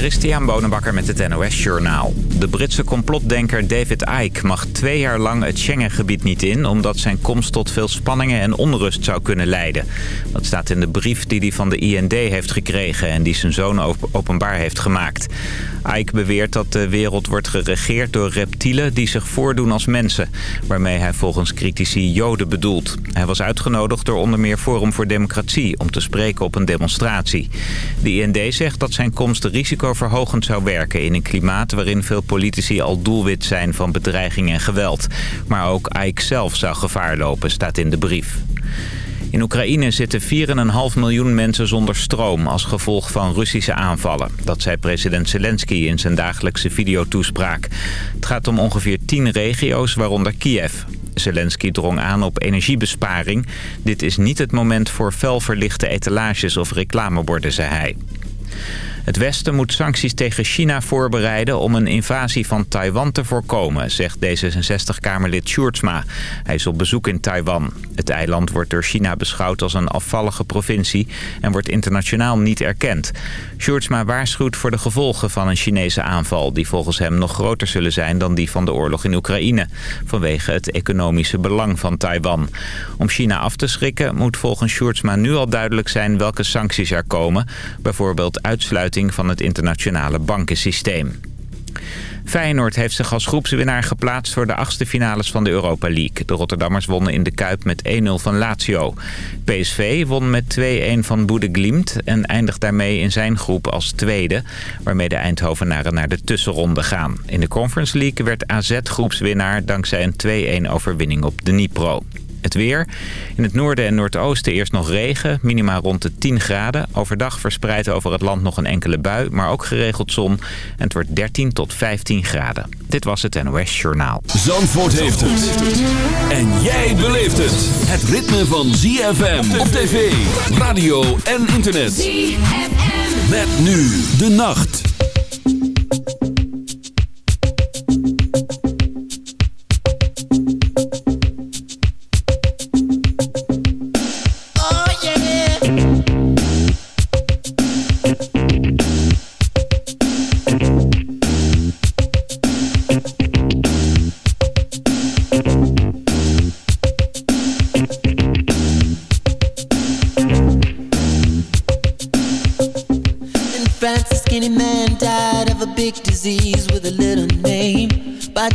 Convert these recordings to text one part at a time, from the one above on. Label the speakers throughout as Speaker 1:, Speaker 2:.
Speaker 1: Christian Bonenbakker met het NOS Journaal. De Britse complotdenker David Icke mag twee jaar lang het Schengengebied niet in... omdat zijn komst tot veel spanningen en onrust zou kunnen leiden. Dat staat in de brief die hij van de IND heeft gekregen... en die zijn zoon openbaar heeft gemaakt. Icke beweert dat de wereld wordt geregeerd door reptielen die zich voordoen als mensen... waarmee hij volgens critici joden bedoelt. Hij was uitgenodigd door onder meer Forum voor Democratie... om te spreken op een demonstratie. De IND zegt dat zijn komst risicoverhogend zou werken... in een klimaat waarin veel politici al doelwit zijn van bedreiging en geweld. Maar ook Ike zelf zou gevaar lopen, staat in de brief. In Oekraïne zitten 4,5 miljoen mensen zonder stroom als gevolg van Russische aanvallen. Dat zei president Zelensky in zijn dagelijkse videotoespraak. Het gaat om ongeveer 10 regio's, waaronder Kiev. Zelensky drong aan op energiebesparing. Dit is niet het moment voor fel verlichte etalages of reclameborden, zei hij. Het Westen moet sancties tegen China voorbereiden om een invasie van Taiwan te voorkomen, zegt D66-Kamerlid Sjoerdsma. Hij is op bezoek in Taiwan. Het eiland wordt door China beschouwd als een afvallige provincie en wordt internationaal niet erkend. Sjoerdsma waarschuwt voor de gevolgen van een Chinese aanval... die volgens hem nog groter zullen zijn dan die van de oorlog in Oekraïne... vanwege het economische belang van Taiwan. Om China af te schrikken moet volgens Sjoerdsma nu al duidelijk zijn welke sancties er komen. Bijvoorbeeld uitsluiting van het internationale bankensysteem. Feyenoord heeft zich als groepswinnaar geplaatst voor de achtste finales van de Europa League. De Rotterdammers wonnen in de Kuip met 1-0 van Lazio. PSV won met 2-1 van Boede Glimt en eindigt daarmee in zijn groep als tweede... waarmee de Eindhovenaren naar de tussenronde gaan. In de Conference League werd AZ groepswinnaar dankzij een 2-1 overwinning op de Nipro. Het weer. In het noorden en noordoosten eerst nog regen. Minima rond de 10 graden. Overdag verspreid over het land nog een enkele bui. Maar ook geregeld zon. En het wordt 13 tot 15 graden. Dit was het NOS Journaal.
Speaker 2: Zandvoort heeft het. En jij beleeft het. Het ritme van ZFM op tv, radio en internet. ZFM. Met nu de nacht.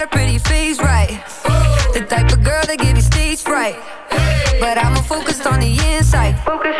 Speaker 3: got a pretty face, right? The type of girl that give you stage fright. But I'ma focus on the inside.
Speaker 4: Focus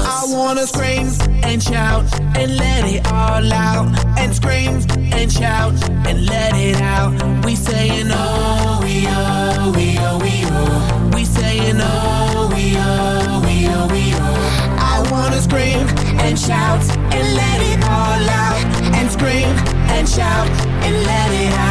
Speaker 5: Wanna scream and shout and let it all out. And scream and shout and let it out. We saying oh, we oh, we oh, we oh. We saying oh, we oh, we oh, we oh. I wanna scream and shout and let it all out. And scream and shout and let it out.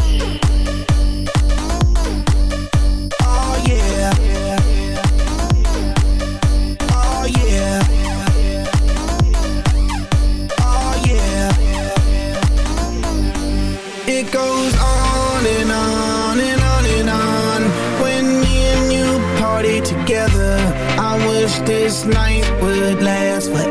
Speaker 5: This night would last forever.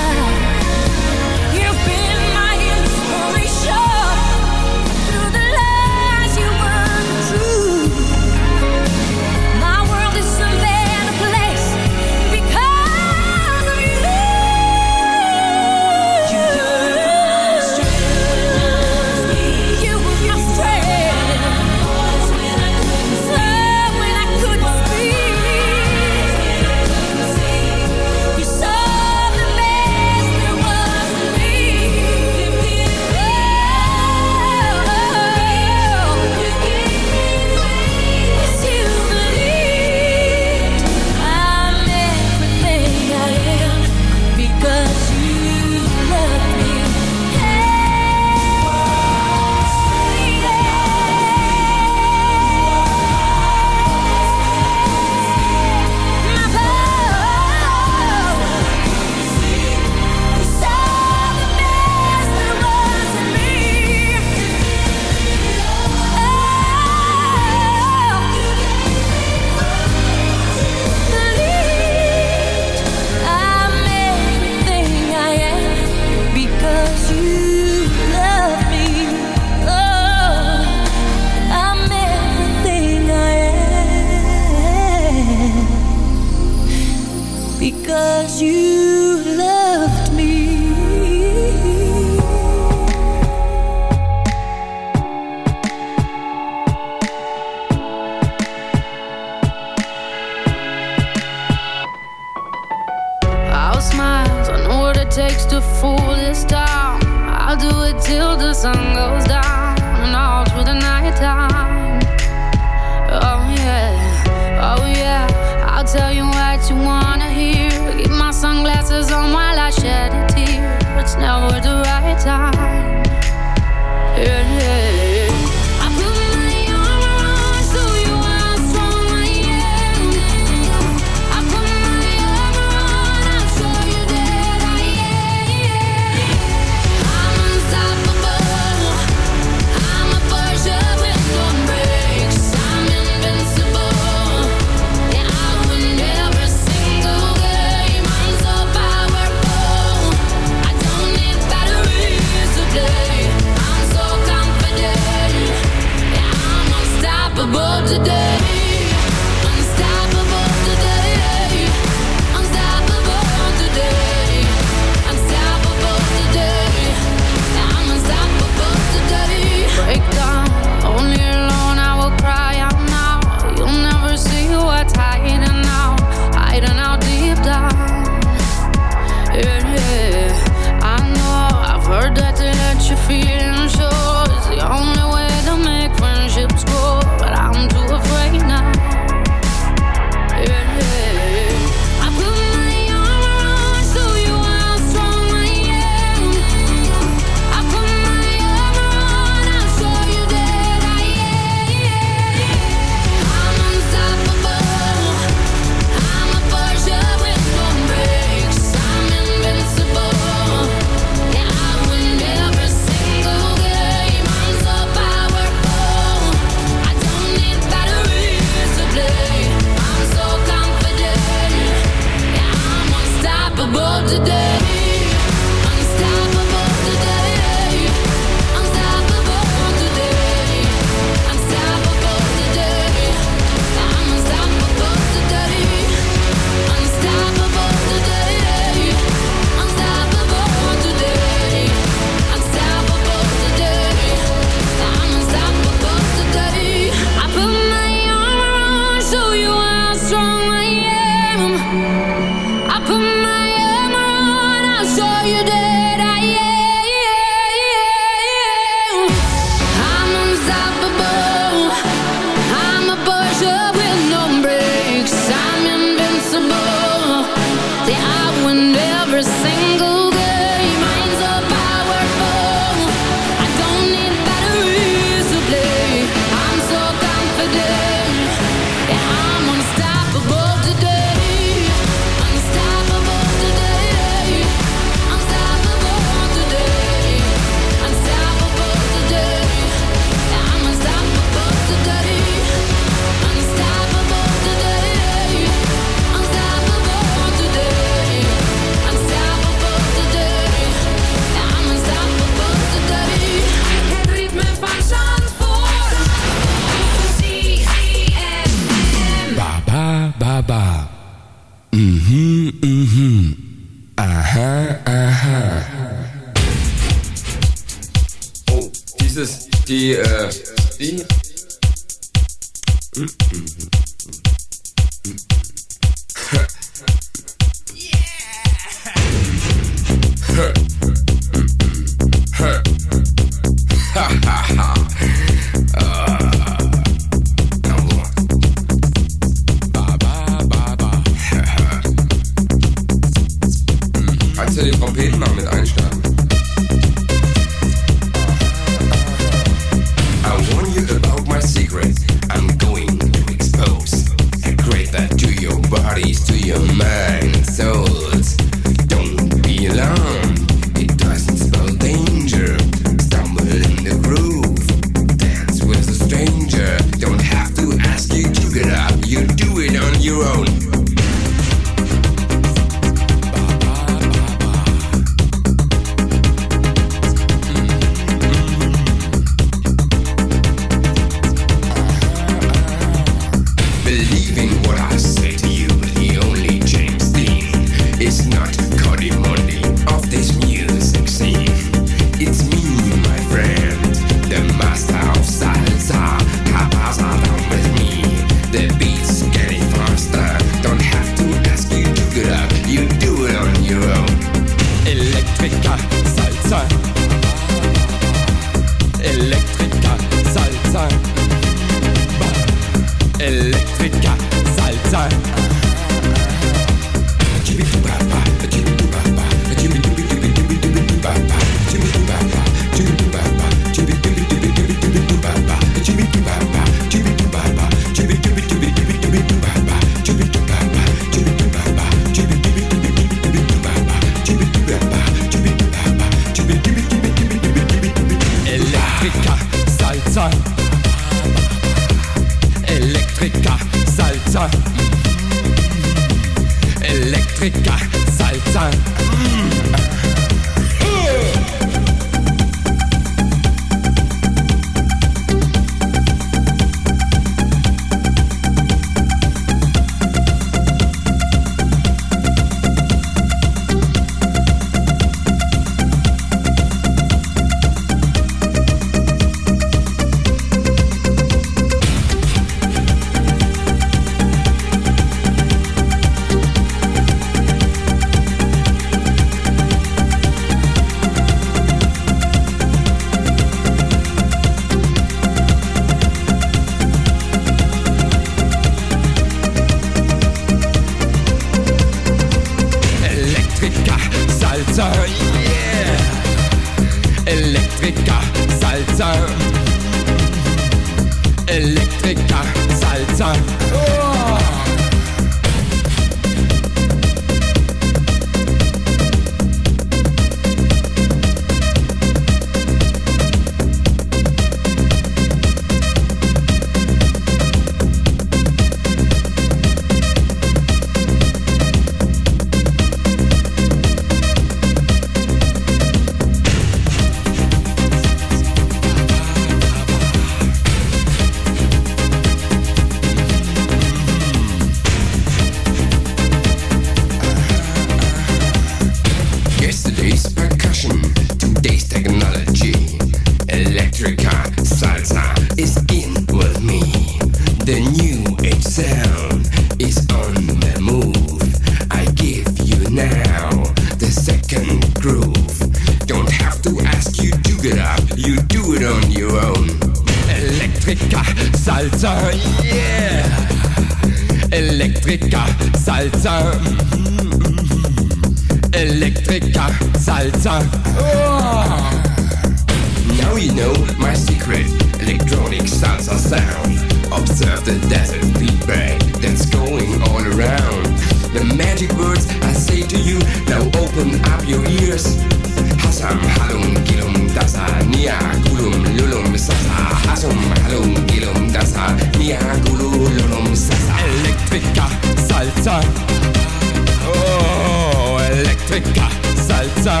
Speaker 6: Oh,
Speaker 7: Elektrika, Salsa,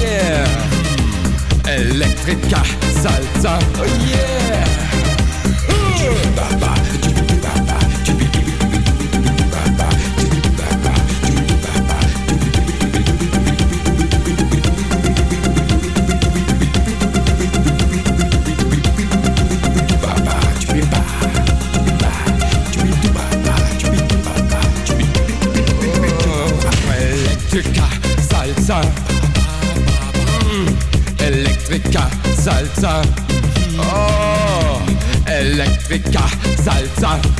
Speaker 7: yeah.
Speaker 8: Elektrika, Salsa,
Speaker 9: oh yeah. Uh. Both numbed